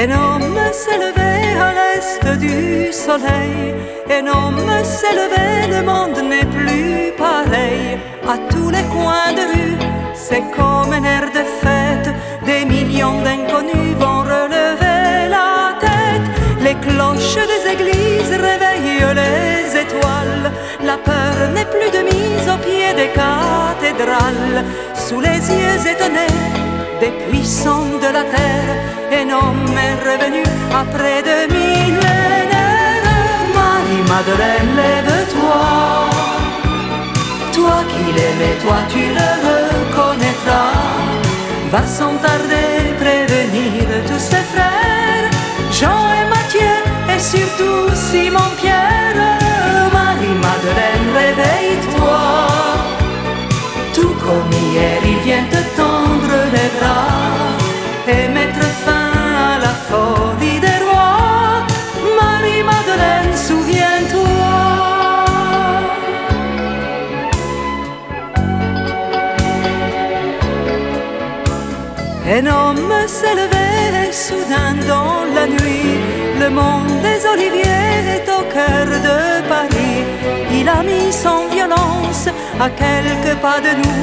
S'est levé à l'est du soleil, s'est levé, le monde n'est plus pareil. À tous les coins de rue, c'est comme un air de fête, des millions d'inconnus vont relever la tête. Les cloches des églises réveillent les étoiles, la peur n'est plus de mise au pied des cathédrales, sous les yeux étonnés des puissants de la terre, un homme est revenu après deux millénaires. Marie-Madeleine, lève-toi, toi qui l'aimais, toi tu le reconnaîtras. Va sans tarder prévenir tous ses frères, Jean et Mathieu, et surtout Simon-Pierre. Un homme levé soudain dans la nuit. Le monde des oliviers est au cœur de Paris. Il a mis son violence à quelques pas de nous.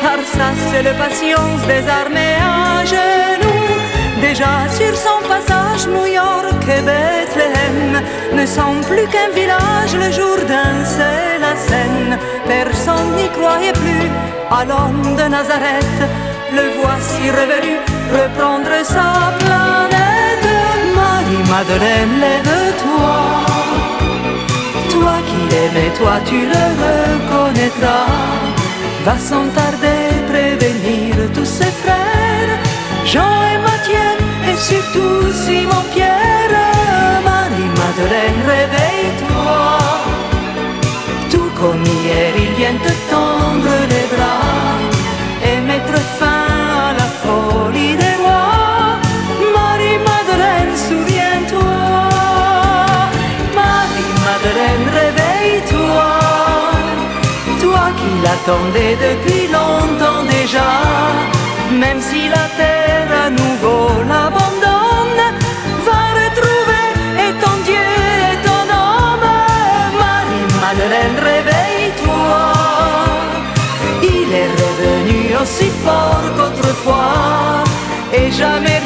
Par sa seule patience des armées à genoux. Déjà sur son passage, New York et Bethléem ne sont plus qu'un village le jour d'un, c'est la Seine. Personne n'y croyait plus à l'homme de Nazareth. Le voici revenu reprendre sa planète. Marie-Madeleine, lève-toi. Toi qui l'aimais, toi tu le reconnaîtras. Va sans tarder prévenir tous ses frères, Jean et Mathieu, et surtout Simon-Pierre. Marie-Madeleine, réveille-toi. Qui l'attendais depuis longtemps déjà, même si la terre à nouveau l'abandonne, va retrouver et ton Dieu et ton homme. Marie-Madeleine, réveille-toi. Il est revenu aussi fort qu'autrefois et jamais